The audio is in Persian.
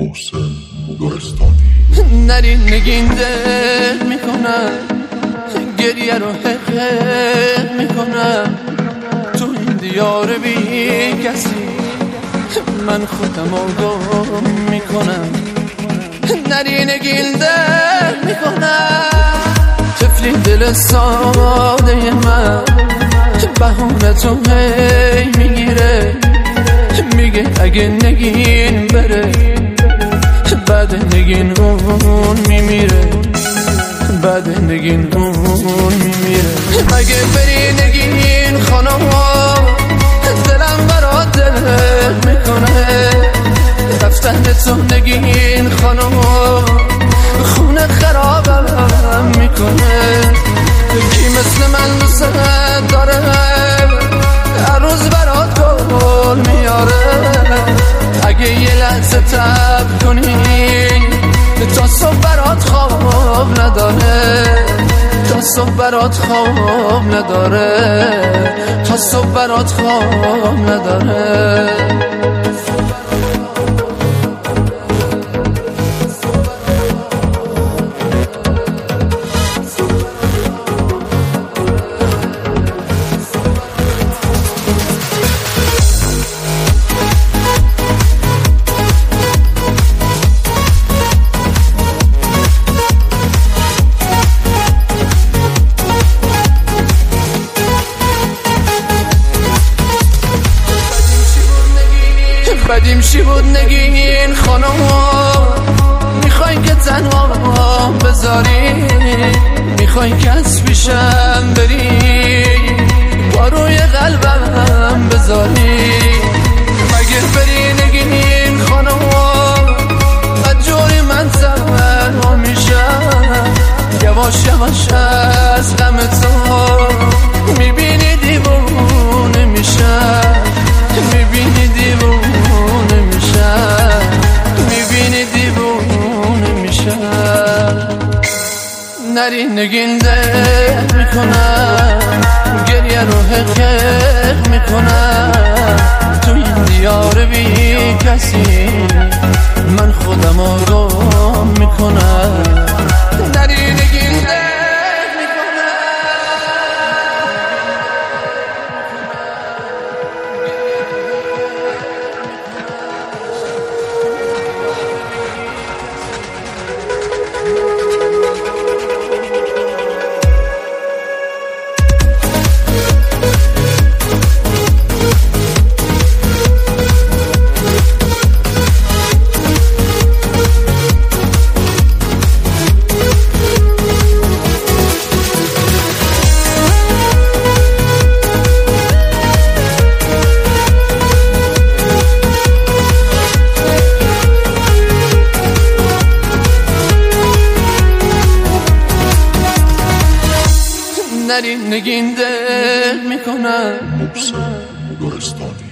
محسن گلستانی نری نگین دل می‌کنم گریه رو حقه می‌کنم تو این دیار بی کسی من خودم گم می‌کنم نری نگین دل می‌کنم تفلی دل ساده من بهونه تو هی می‌گیره. میگه اگه نگین بره بعد نگین اون میمیره. بعد نگین اون میمیره. اگه بری نگین خانم دلم برا دل می‌کنه. رفتن تو نگین خانم خونه خرابم می‌کنه. کی مثل من دوست داره؟ هر روز برات گل میاره اگه یه لحظه کنی تا صبح برات خواب نداره. تا صبح برات خواب نداره. تا صبح برات خواب نداره. بدیم چی بود نگین خانم می‌خواین که تنها بذاری؟ می‌خواین که از پیشم بری؟ با روی قلبم بذاری؟ مگه بری نگین خانم جوری من تنها میشم یواش یواش از غم تو میشم نری نگین می‌کنم. گریه رو حقیق می‌کنم. تو این دیار بی کسی. نری نگین دل می‌کنم. محسن گلستانی